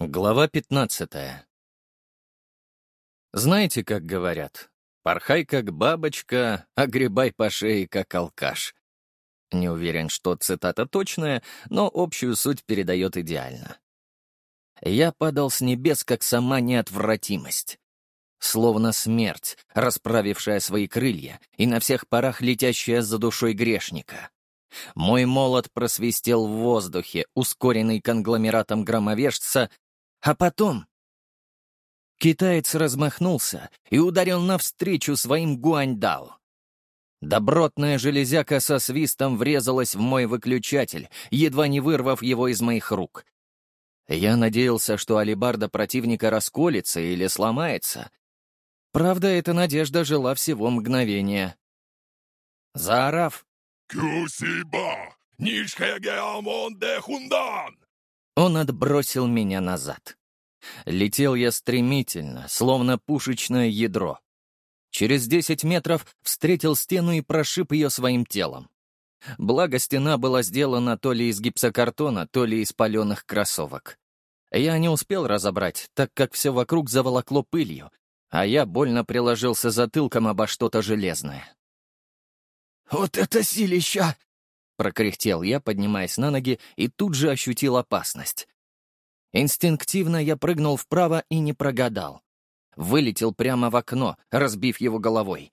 Глава 15 Знаете, как говорят? Порхай, как бабочка, а гребай по шее, как алкаш. Не уверен, что цитата точная, но общую суть передает идеально. Я падал с небес, как сама неотвратимость. Словно смерть, расправившая свои крылья и на всех парах летящая за душой грешника. Мой молот просвистел в воздухе, ускоренный конгломератом громовержца, а потом... Китаец размахнулся и ударил навстречу своим гуаньдао. Добротная железяка со свистом врезалась в мой выключатель, едва не вырвав его из моих рук. Я надеялся, что алибарда противника расколется или сломается. Правда, эта надежда жила всего мгновения. Заорав «Кюсиба! Нишхэгеамон хундан!» Он отбросил меня назад. Летел я стремительно, словно пушечное ядро. Через десять метров встретил стену и прошиб ее своим телом. Благо, стена была сделана то ли из гипсокартона, то ли из паленых кроссовок. Я не успел разобрать, так как все вокруг заволокло пылью, а я больно приложился затылком обо что-то железное. «Вот это силища!» Прокряхтел я, поднимаясь на ноги, и тут же ощутил опасность. Инстинктивно я прыгнул вправо и не прогадал. Вылетел прямо в окно, разбив его головой.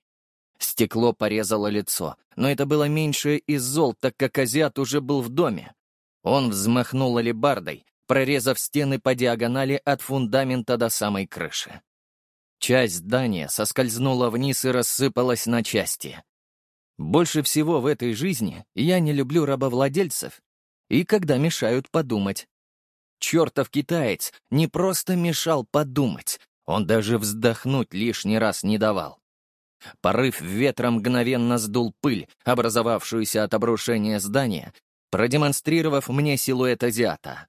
Стекло порезало лицо, но это было меньшее из зол, так как азиат уже был в доме. Он взмахнул алебардой, прорезав стены по диагонали от фундамента до самой крыши. Часть здания соскользнула вниз и рассыпалась на части. Больше всего в этой жизни я не люблю рабовладельцев и когда мешают подумать. Чертов китаец не просто мешал подумать, он даже вздохнуть лишний раз не давал. Порыв ветра мгновенно сдул пыль, образовавшуюся от обрушения здания, продемонстрировав мне силуэт азиата.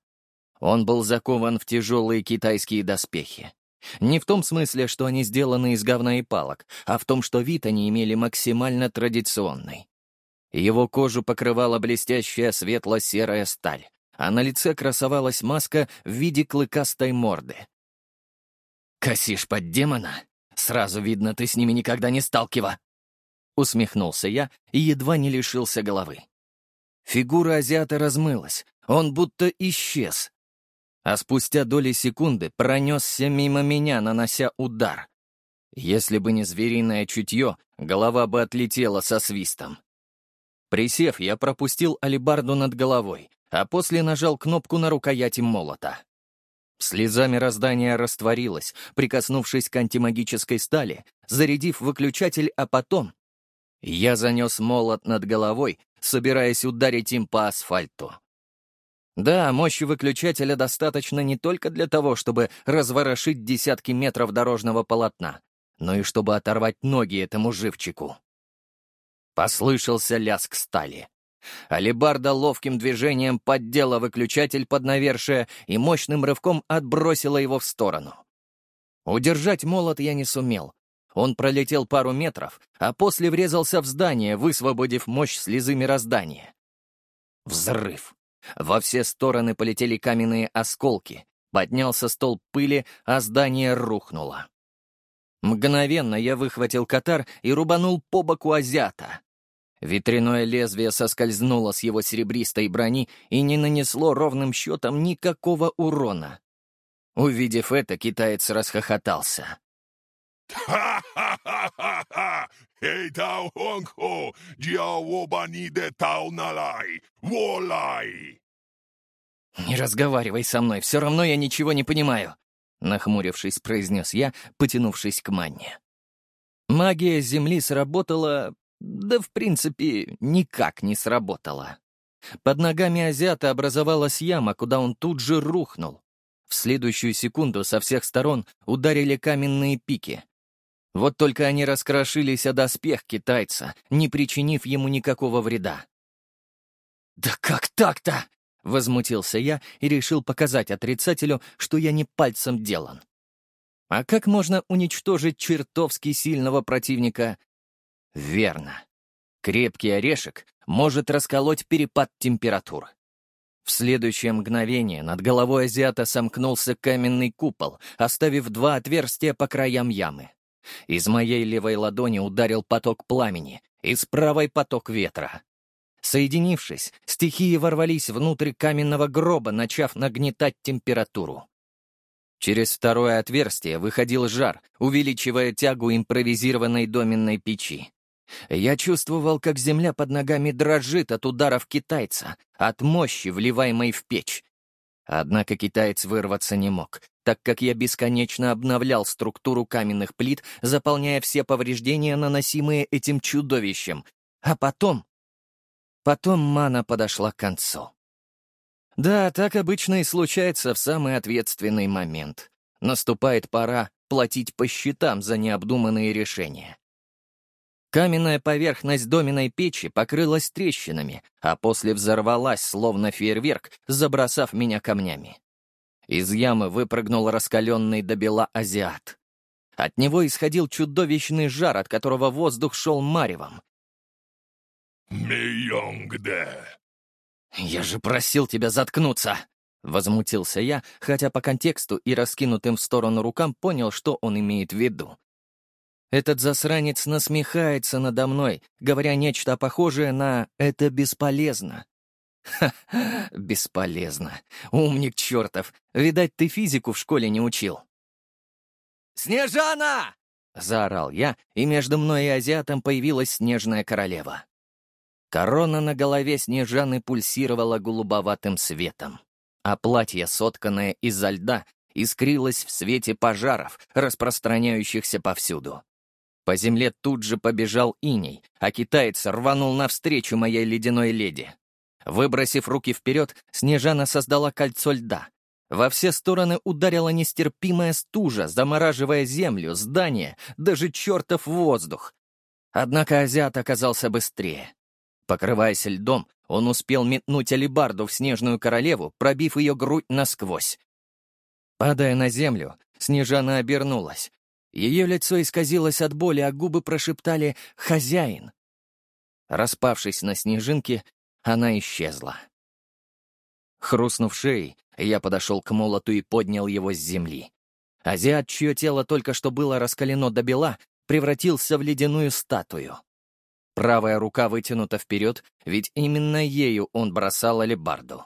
Он был закован в тяжелые китайские доспехи. Не в том смысле, что они сделаны из говна и палок, а в том, что вид они имели максимально традиционный. Его кожу покрывала блестящая светло-серая сталь, а на лице красовалась маска в виде клыкастой морды. «Косишь под демона? Сразу видно, ты с ними никогда не сталкива!» Усмехнулся я и едва не лишился головы. Фигура азиата размылась, он будто исчез, а спустя доли секунды пронесся мимо меня, нанося удар. Если бы не звериное чутье, голова бы отлетела со свистом. Присев, я пропустил алибарду над головой, а после нажал кнопку на рукояти молота. Слезами раздания растворилось, прикоснувшись к антимагической стали, зарядив выключатель, а потом... Я занес молот над головой, собираясь ударить им по асфальту. Да, мощи выключателя достаточно не только для того, чтобы разворошить десятки метров дорожного полотна, но и чтобы оторвать ноги этому живчику. Послышался лязг стали. Алибарда ловким движением поддела выключатель под навершие и мощным рывком отбросила его в сторону. Удержать молот я не сумел. Он пролетел пару метров, а после врезался в здание, высвободив мощь слезы мироздания. Взрыв. Во все стороны полетели каменные осколки, поднялся столб пыли, а здание рухнуло. Мгновенно я выхватил катар и рубанул по боку азиата. Ветряное лезвие соскользнуло с его серебристой брони и не нанесло ровным счетом никакого урона. Увидев это, китаец расхохотался. «Ха-ха-ха-ха-ха! Эй, тау хонг-хо! Джиао бани де тау налай! Волай!» «Не разговаривай со мной, все равно я ничего не понимаю», — нахмурившись, произнес я, потянувшись к манне. Магия Земли сработала... да, в принципе, никак не сработала. Под ногами азиата образовалась яма, куда он тут же рухнул. В следующую секунду со всех сторон ударили каменные пики, вот только они раскрошились о доспех китайца, не причинив ему никакого вреда. «Да как так-то?» — возмутился я и решил показать отрицателю, что я не пальцем делан. А как можно уничтожить чертовски сильного противника? Верно. Крепкий орешек может расколоть перепад температур. В следующее мгновение над головой азиата сомкнулся каменный купол, оставив два отверстия по краям ямы. Из моей левой ладони ударил поток пламени, из правой поток ветра. Соединившись, стихии ворвались внутрь каменного гроба, начав нагнетать температуру. Через второе отверстие выходил жар, увеличивая тягу импровизированной доменной печи. Я чувствовал, как земля под ногами дрожит от ударов китайца, от мощи, вливаемой в печь. Однако китаец вырваться не мог, так как я бесконечно обновлял структуру каменных плит, заполняя все повреждения, наносимые этим чудовищем. А потом... Потом мана подошла к концу. Да, так обычно и случается в самый ответственный момент. Наступает пора платить по счетам за необдуманные решения. Каменная поверхность доменной печи покрылась трещинами, а после взорвалась, словно фейерверк, забросав меня камнями. Из ямы выпрыгнул раскаленный до бела азиат. От него исходил чудовищный жар, от которого воздух шел маревом. «Миёнгде!» «Я же просил тебя заткнуться!» Возмутился я, хотя по контексту и раскинутым в сторону рукам понял, что он имеет в виду. Этот засранец насмехается надо мной, говоря нечто похожее на «это бесполезно». Ха, бесполезно. Умник чертов. Видать, ты физику в школе не учил. «Снежана!» — заорал я, и между мной и азиатом появилась снежная королева. Корона на голове Снежаны пульсировала голубоватым светом, а платье, сотканное изо льда, искрилось в свете пожаров, распространяющихся повсюду. По земле тут же побежал иней, а китаец рванул навстречу моей ледяной леди. Выбросив руки вперед, Снежана создала кольцо льда. Во все стороны ударила нестерпимая стужа, замораживая землю, здание, даже чертов воздух. Однако азиат оказался быстрее. Покрываясь льдом, он успел метнуть алебарду в снежную королеву, пробив ее грудь насквозь. Падая на землю, Снежана обернулась. Ее лицо исказилось от боли, а губы прошептали «Хозяин». Распавшись на снежинке, она исчезла. Хрустнув шеей, я подошел к молоту и поднял его с земли. Азиат, чье тело только что было раскалено до бела, превратился в ледяную статую. Правая рука вытянута вперед, ведь именно ею он бросал алебарду.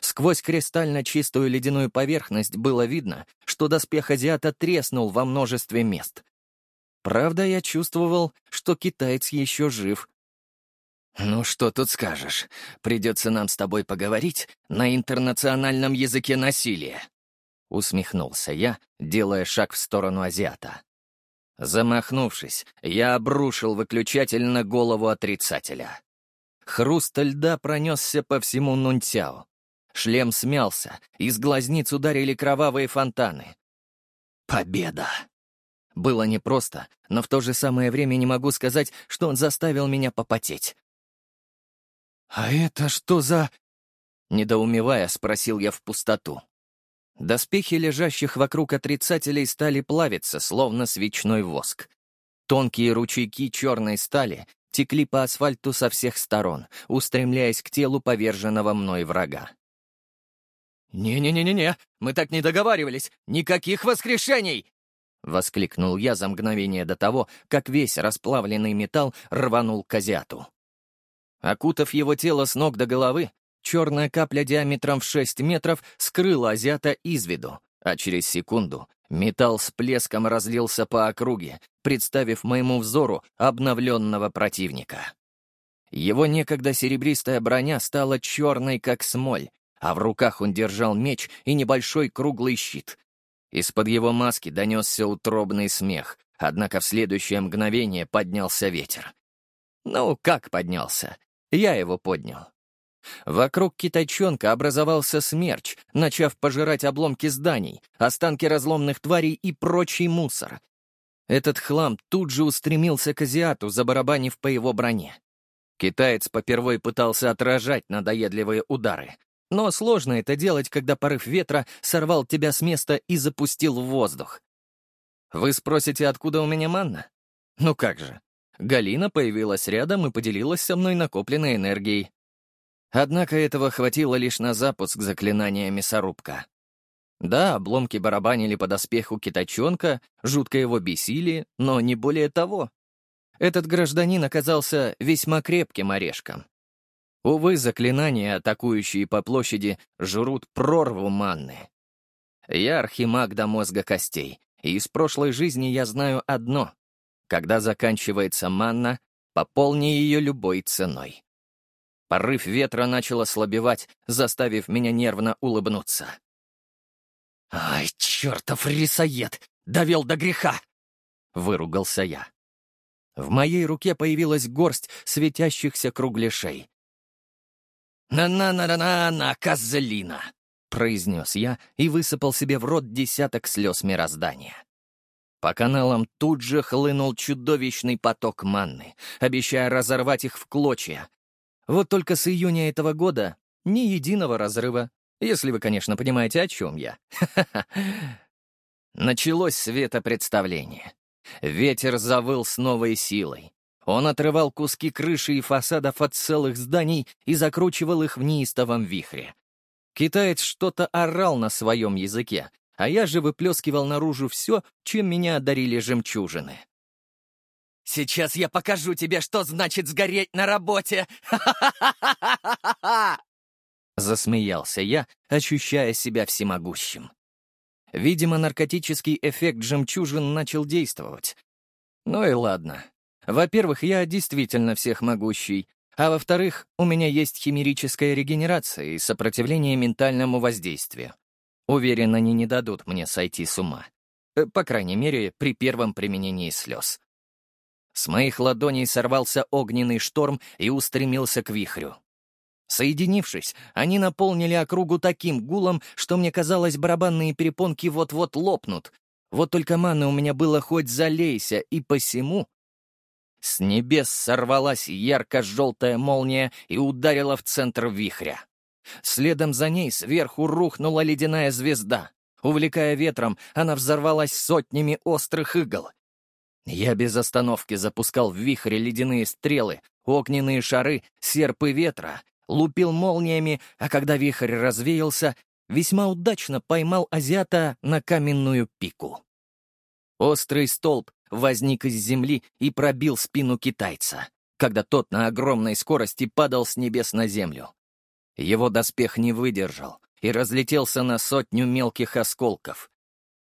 Сквозь кристально чистую ледяную поверхность было видно, что доспех азиата треснул во множестве мест. Правда, я чувствовал, что китаец еще жив. «Ну что тут скажешь? Придется нам с тобой поговорить на интернациональном языке насилия», — усмехнулся я, делая шаг в сторону азиата. Замахнувшись, я обрушил выключатель на голову отрицателя. Хруст льда пронесся по всему Нунтяо. Шлем смялся, из глазниц ударили кровавые фонтаны. Победа! Было непросто, но в то же самое время не могу сказать, что он заставил меня попотеть. «А это что за...» Недоумевая, спросил я в пустоту. Доспехи лежащих вокруг отрицателей стали плавиться, словно свечной воск. Тонкие ручейки черной стали текли по асфальту со всех сторон, устремляясь к телу поверженного мной врага. «Не-не-не-не-не, мы так не договаривались! Никаких воскрешений!» — воскликнул я за мгновение до того, как весь расплавленный металл рванул к азиату. Окутав его тело с ног до головы, черная капля диаметром в 6 метров скрыла азиата из виду, а через секунду металл с плеском разлился по округе, представив моему взору обновленного противника. Его некогда серебристая броня стала черной, как смоль, а в руках он держал меч и небольшой круглый щит. Из-под его маски донесся утробный смех, однако в следующее мгновение поднялся ветер. Ну, как поднялся? Я его поднял. Вокруг китайчонка образовался смерч, начав пожирать обломки зданий, останки разломных тварей и прочий мусор. Этот хлам тут же устремился к азиату, забарабанив по его броне. Китаец попервой пытался отражать надоедливые удары, но сложно это делать, когда порыв ветра сорвал тебя с места и запустил в воздух. Вы спросите, откуда у меня манна? Ну как же. Галина появилась рядом и поделилась со мной накопленной энергией. Однако этого хватило лишь на запуск заклинания мясорубка. Да, обломки барабанили по доспеху китачонка, жутко его бесили, но не более того. Этот гражданин оказался весьма крепким орешком. Увы, заклинания, атакующие по площади, жрут прорву манны. Я архимаг до мозга костей, и из прошлой жизни я знаю одно. Когда заканчивается манна, пополни ее любой ценой. Порыв ветра начал ослабевать, заставив меня нервно улыбнуться. «Ай, чертов рисоед! Довел до греха!» — выругался я. В моей руке появилась горсть светящихся кругляшей. «На-на-на-на-на, козлина!» — произнес я и высыпал себе в рот десяток слез мироздания. По каналам тут же хлынул чудовищный поток манны, обещая разорвать их в клочья. Вот только с июня этого года ни единого разрыва, если вы, конечно, понимаете, о чем я. Началось светопредставление. Ветер завыл с новой силой. Он отрывал куски крыши и фасадов от целых зданий и закручивал их в неистовом вихре. Китаец что-то орал на своем языке, а я же выплескивал наружу все, чем меня одарили жемчужины. «Сейчас я покажу тебе, что значит сгореть на работе!» Засмеялся я, ощущая себя всемогущим. Видимо, наркотический эффект жемчужин начал действовать. Ну и ладно. Во-первых, я действительно всех могущий, а во-вторых, у меня есть химерическая регенерация и сопротивление ментальному воздействию. Уверен, они не дадут мне сойти с ума. Э, по крайней мере, при первом применении слез. С моих ладоней сорвался огненный шторм и устремился к вихрю. Соединившись, они наполнили округу таким гулом, что мне казалось, барабанные перепонки вот-вот лопнут. Вот только маны у меня было хоть залейся, и посему с небес сорвалась ярко-желтая молния и ударила в центр вихря. Следом за ней сверху рухнула ледяная звезда. Увлекая ветром, она взорвалась сотнями острых игл. Я без остановки запускал в вихре ледяные стрелы, огненные шары, серпы ветра, лупил молниями, а когда вихрь развеялся, весьма удачно поймал азиата на каменную пику. Острый столб возник из земли и пробил спину китайца, когда тот на огромной скорости падал с небес на землю. Его доспех не выдержал и разлетелся на сотню мелких осколков.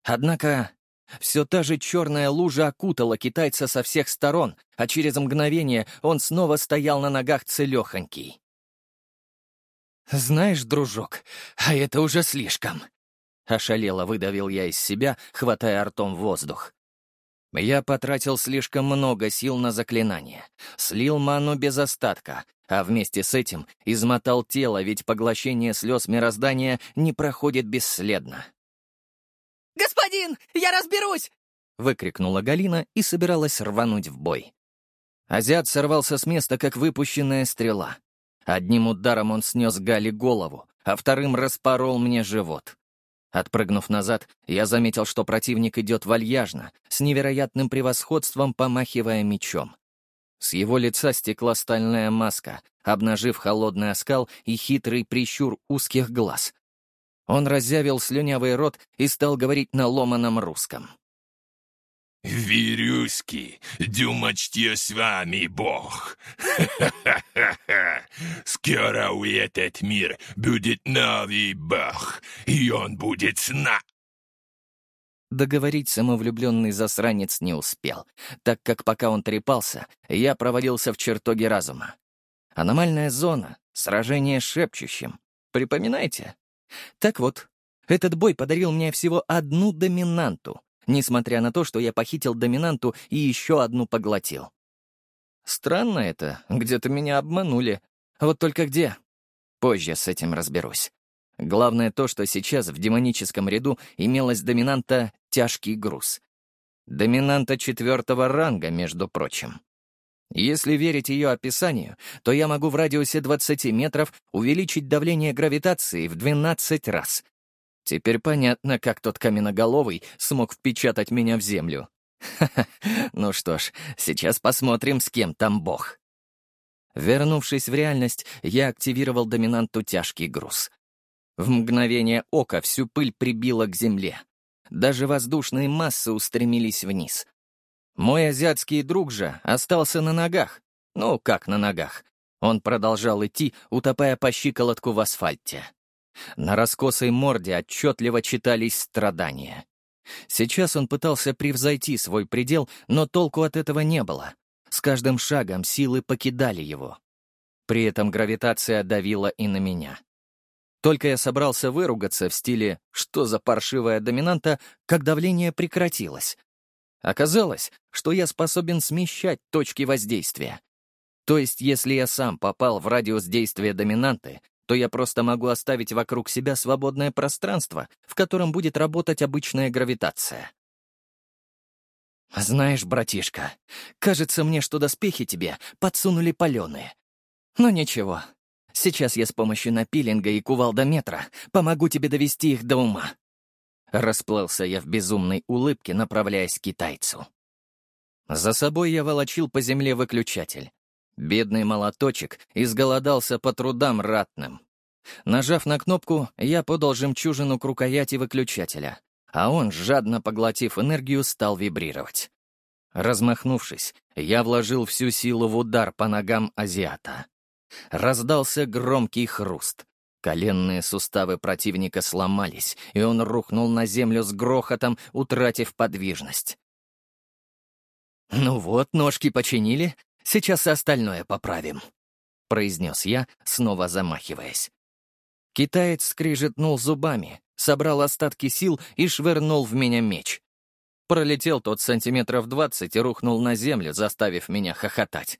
Однако все та же черная лужа окутала китайца со всех сторон, а через мгновение он снова стоял на ногах целехонький. «Знаешь, дружок, а это уже слишком!» Ошалело выдавил я из себя, хватая ртом воздух. Я потратил слишком много сил на заклинание, слил ману без остатка, а вместе с этим измотал тело, ведь поглощение слез мироздания не проходит бесследно. «Господин, я разберусь!» — выкрикнула Галина и собиралась рвануть в бой. Азиат сорвался с места, как выпущенная стрела. Одним ударом он снес Гали голову, а вторым распорол мне живот. Отпрыгнув назад, я заметил, что противник идет вальяжно, с невероятным превосходством помахивая мечом. С его лица стекла стальная маска, обнажив холодный оскал и хитрый прищур узких глаз. Он разъявил слюнявый рот и стал говорить на ломаном русском. «Вирюськи, думать с вами, Бог! Ха-ха-ха-ха! Скоро у этот мир будет новый Бог, и он будет сна!» Договорить самовлюбленный засранец не успел, так как пока он трепался, я провалился в чертоге разума. Аномальная зона, сражение с шепчущим. Припоминайте? Так вот, этот бой подарил мне всего одну доминанту, несмотря на то, что я похитил доминанту и еще одну поглотил. Странно это, где-то меня обманули. Вот только где? Позже с этим разберусь. Главное то, что сейчас в демоническом ряду имелась доминанта «тяжкий груз». Доминанта четвертого ранга, между прочим. Если верить ее описанию, то я могу в радиусе 20 метров увеличить давление гравитации в 12 раз, Теперь понятно, как тот каменноголовый смог впечатать меня в землю. ну что ж, сейчас посмотрим, с кем там бог. Вернувшись в реальность, я активировал доминанту тяжкий груз. В мгновение ока всю пыль прибило к земле. Даже воздушные массы устремились вниз. Мой азиатский друг же остался на ногах. Ну, как на ногах. Он продолжал идти, утопая по щиколотку в асфальте. На раскосой морде отчетливо читались страдания. Сейчас он пытался превзойти свой предел, но толку от этого не было. С каждым шагом силы покидали его. При этом гравитация давила и на меня. Только я собрался выругаться в стиле «что за паршивая доминанта», как давление прекратилось. Оказалось, что я способен смещать точки воздействия. То есть, если я сам попал в радиус действия доминанты, то я просто могу оставить вокруг себя свободное пространство, в котором будет работать обычная гравитация. «Знаешь, братишка, кажется мне, что доспехи тебе подсунули паленые. Но ничего, Сейчас я с помощью напилинга и кувалдометра помогу тебе довести их до ума». Расплылся я в безумной улыбке, направляясь к китайцу. За собой я волочил по земле выключатель. Бедный молоточек изголодался по трудам ратным. Нажав на кнопку, я подал жемчужину к рукояти выключателя, а он, жадно поглотив энергию, стал вибрировать. Размахнувшись, я вложил всю силу в удар по ногам азиата. Раздался громкий хруст. Коленные суставы противника сломались, и он рухнул на землю с грохотом, утратив подвижность. «Ну вот, ножки починили, сейчас и остальное поправим», — произнес я, снова замахиваясь. Китаец скрижетнул зубами, собрал остатки сил и швырнул в меня меч. Пролетел тот сантиметров двадцать и рухнул на землю, заставив меня хохотать.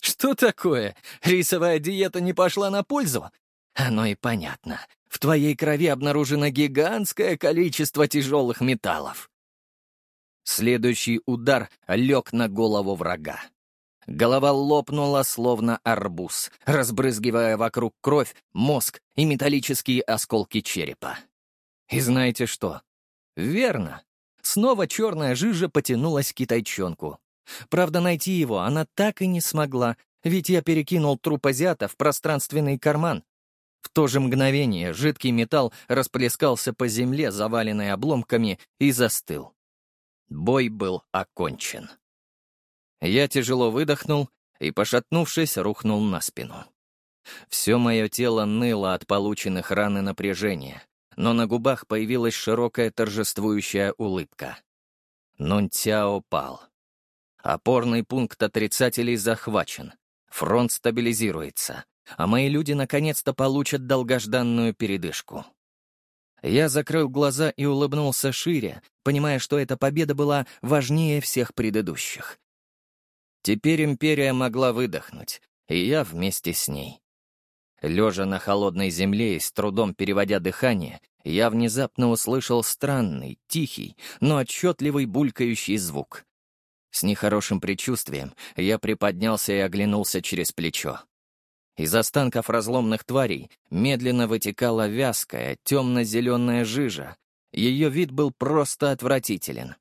Что такое? Рисовая диета не пошла на пользу? Оно и понятно. В твоей крови обнаружено гигантское количество тяжелых металлов. Следующий удар лег на голову врага. Голова лопнула, словно арбуз, разбрызгивая вокруг кровь, мозг и металлические осколки черепа. И знаете что? Верно. Снова черная жижа потянулась к китайчонку. Правда, найти его она так и не смогла, ведь я перекинул труп азиата в пространственный карман. В то же мгновение жидкий металл расплескался по земле, заваленной обломками, и застыл. Бой был окончен. Я тяжело выдохнул и, пошатнувшись, рухнул на спину. Все мое тело ныло от полученных ран и напряжения, но на губах появилась широкая торжествующая улыбка. Нунтяо пал. Опорный пункт отрицателей захвачен. Фронт стабилизируется, а мои люди наконец-то получат долгожданную передышку. Я закрыл глаза и улыбнулся шире, понимая, что эта победа была важнее всех предыдущих. Теперь империя могла выдохнуть, и я вместе с ней. Лежа на холодной земле и с трудом переводя дыхание, я внезапно услышал странный, тихий, но отчетливый булькающий звук. С нехорошим предчувствием я приподнялся и оглянулся через плечо. Из останков разломных тварей медленно вытекала вязкая, темно-зеленая жижа. Ее вид был просто отвратителен.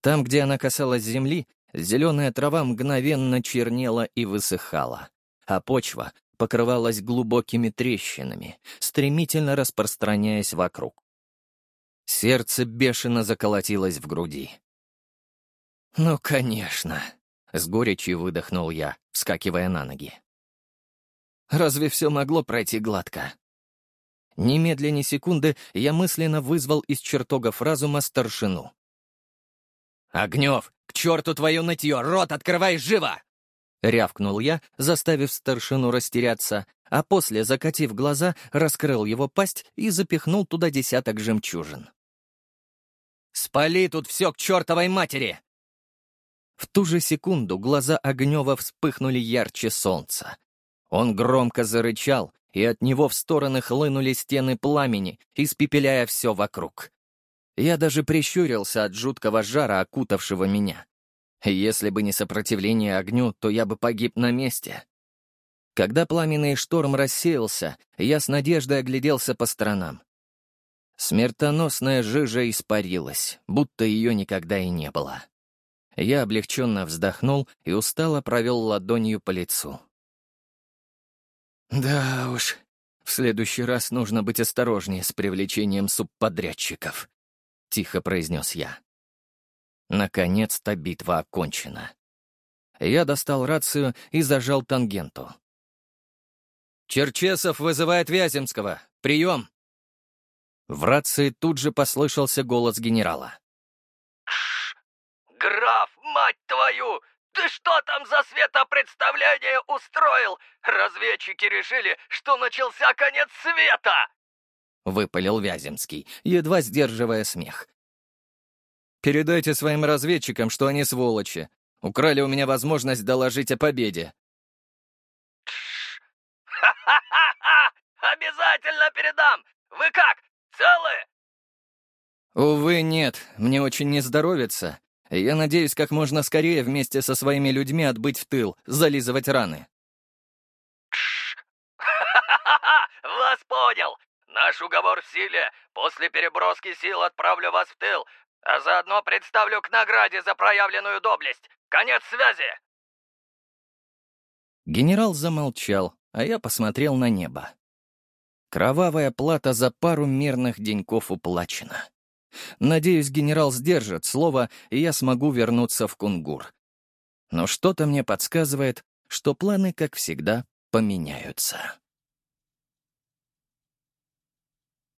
Там, где она касалась земли, зеленая трава мгновенно чернела и высыхала, а почва покрывалась глубокими трещинами, стремительно распространяясь вокруг. Сердце бешено заколотилось в груди. «Ну, конечно», — с горечью выдохнул я, вскакивая на ноги. «Разве все могло пройти гладко?» Немедленно секунды я мысленно вызвал из чертогов разума старшину. «Огнев, к черту твое нытье! Рот открывай живо!» Рявкнул я, заставив старшину растеряться, а после, закатив глаза, раскрыл его пасть и запихнул туда десяток жемчужин. «Спали тут все к чертовой матери!» В ту же секунду глаза Огнева вспыхнули ярче солнца. Он громко зарычал, и от него в стороны хлынули стены пламени, испепеляя все вокруг. Я даже прищурился от жуткого жара, окутавшего меня. Если бы не сопротивление огню, то я бы погиб на месте. Когда пламенный шторм рассеялся, я с надеждой огляделся по сторонам. Смертоносная жижа испарилась, будто ее никогда и не было. Я облегченно вздохнул и устало провел ладонью по лицу. «Да уж, в следующий раз нужно быть осторожнее с привлечением субподрядчиков», — тихо произнес я. Наконец-то битва окончена. Я достал рацию и зажал тангенту. «Черчесов вызывает Вяземского! Прием!» В рации тут же послышался голос генерала. «Кш! Граф, мать твою! Ты что там за светопредставление устроил? Разведчики решили, что начался конец света!» Выпалил Вяземский, едва сдерживая смех. «Передайте своим разведчикам, что они сволочи. Украли у меня возможность доложить о победе». «Ха-ха-ха! Обязательно передам! Вы как, целы?» «Увы, нет. Мне очень не здоровится. Я надеюсь, как можно скорее вместе со своими людьми отбыть в тыл, зализывать раны». «Вас понял! Наш уговор в силе. После переброски сил отправлю вас в тыл, а заодно представлю к награде за проявленную доблесть. Конец связи!» Генерал замолчал, а я посмотрел на небо. Кровавая плата за пару мирных деньков уплачена. Надеюсь, генерал сдержит слово, и я смогу вернуться в Кунгур. Но что-то мне подсказывает, что планы, как всегда, поменяются.